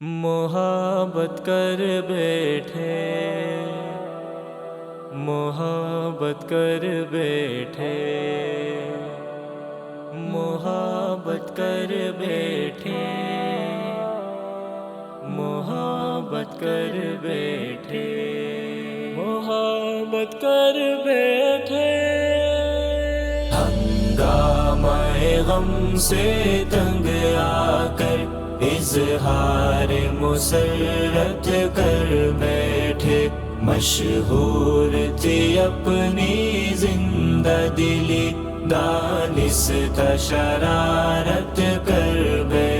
محبت کر بیٹھے۔ محبت کر بیٹھے۔ محبت کر بیٹھے۔ محبت کر بیٹھے۔ محبت کر بیٹھے۔ ہنگامہ غم سے تنگ آ کر اظہار مسرت کر بیٹھے مشہور تھی اپنی زندہ دلی دانس کا شرارت کر بیٹھے۔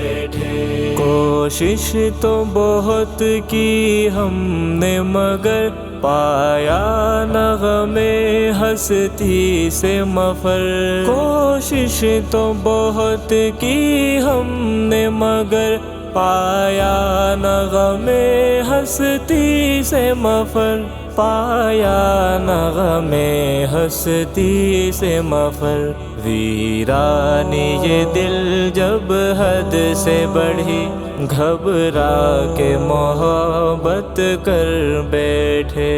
کوشش تو بہت کی ہم نے، مگر پایا نغمے ہستی سے مفر۔ کوشش تو بہت کی ہم نے، مگر پایا نغمے ہستی سے مفر۔ پایا نغمے ہستی سے مفر ویرانی یہ دل جب حد سے بڑھی گھبرا کے محبت کر بیٹھے۔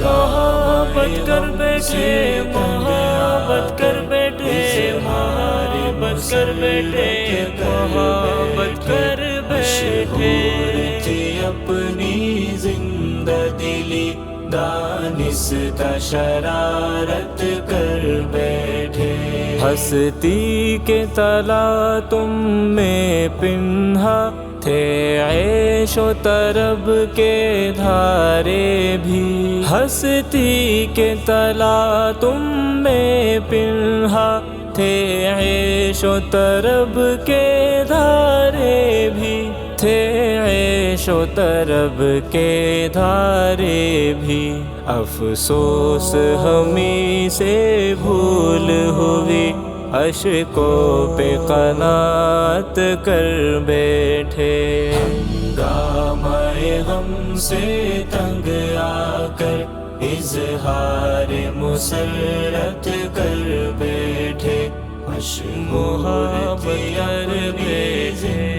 محبت کر بیٹھے محبت کر بیٹھے محبت کر بیٹھے محبت کر بیٹھے۔ اپنی دلی دانس کا شرارت کر بیٹھے۔ ہستی کے تلا تم میں پنہا تھے، عیش و طرب کے دھارے بھی۔ ہستی کے تلا تم میں پنہا تھے، عیش و طرب کے دھارے بھی۔ تھے عیش و طرب کے دھارے بھی۔ افسوس ہمیں سے بھول ہوئی۔ اشکوں پہ قنات کر بیٹھے۔ غم سے تنگ آ کر اظہار مسرت کر بیٹھے۔ محبت کر بیٹھے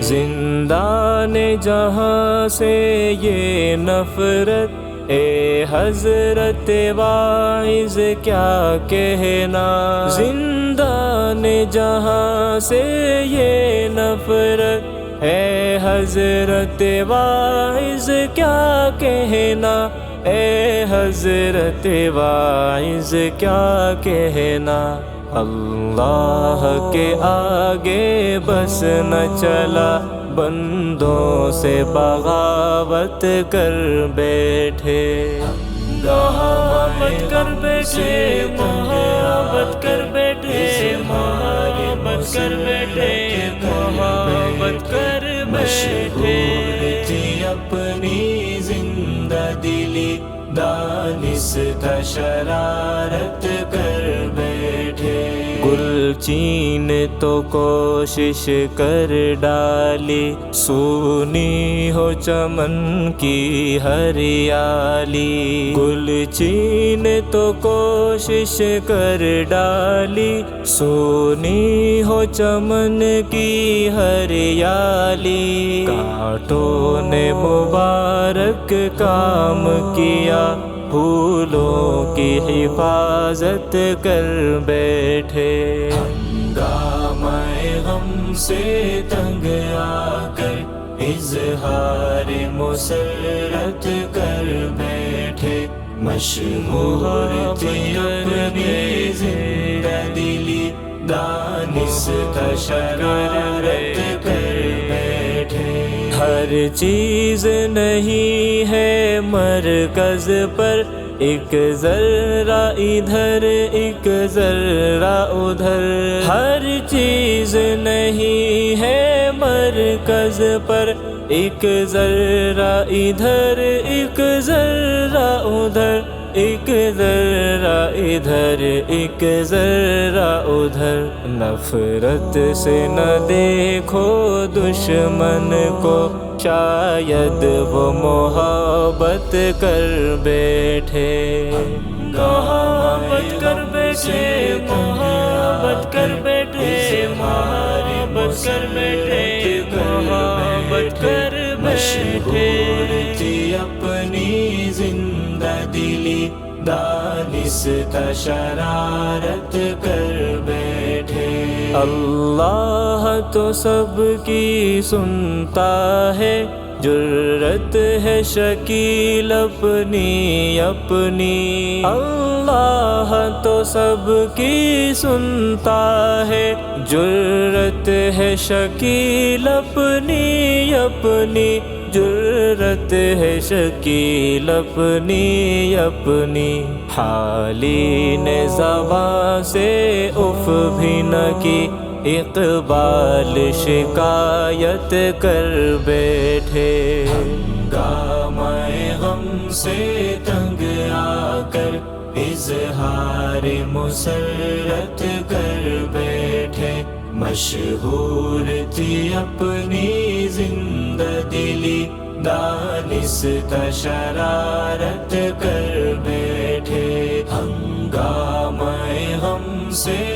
زندان جہاں سے یہ نفرت، اے حضرت واعظ کیا کہنا؟ زندان جہاں سے یہ نفرت، اے حضرت واعظ کیا کہنا؟ اے حضرت واعظ کیا کہنا؟ اللہ کے آگے بس نہ چلا، بندوں سے بغاوت کر بیٹھے۔ محبت کر بیٹھے محبت کر بیٹھے۔ محبت کر بیٹھے محبت کر بیٹھے۔ اپنی زندہ دلی دانس کا شرارت کر چین تو کوشش کر ڈالی، سونی ہو چمن کی ہریالی۔ گل چین تو کوشش کر ڈالی، سونی ہو چمن کی ہریالی۔ کانٹوں نے مبارک کام کیا پھولوں کی حفاظت کر بیٹھے۔ ہنگامہ غم سے تنگ آ کر اظہار مسرت کر بیٹھے۔ مشہور تھی اپنی زندہ دلی دانس کا شرارت کر بیٹھے۔ ہر چیز نہیں ہے مرکز پر، ایک ذرہ ادھر، ایک ذرہ ادھر۔ ہر چیز نہیں ہے مرکز پر، ایک ذرہ ادھر، ایک ذرہ ادھر۔ ایک ذرہ ادھر، ایک ذرہ ادھر۔ نفرت سے نہ دیکھو دشمن کو، شاید وہ محبت کر بیٹھے۔ محبت کر بیٹھے، محبت کر بیٹھے، محبت کر بیٹھے۔ شرارت کر بیٹھے۔ اللہ تو سب کی سنتا ہے۔ جرت ہے شکیل اپنی اپنی۔ اللہ تو سب کی سنتا ہے۔ جرت ہے شکیل اپنی اپنی۔ جرت ہے شکیل اپنی اپنی۔ حالی نے زباں سے اف بھی نہ کی۔ اقبال شکایت کر بیٹھے۔ گام غم سے تنگ آ کر اظہار مسرت کر بیٹھے۔ مشہور تھی اپنی زندہ دلی دانس شرارت کر بیٹھے۔ ہنگام ہم سے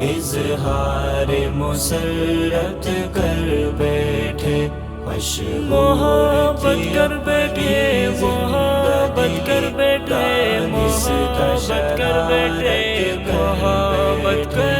اظہار مسرت کر بیٹھے محبت کر بیٹھے محبت کر بیٹھے محبت کر بیٹھے محبت کر